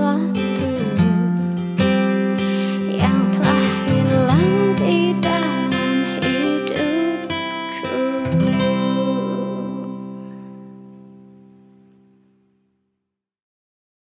soir.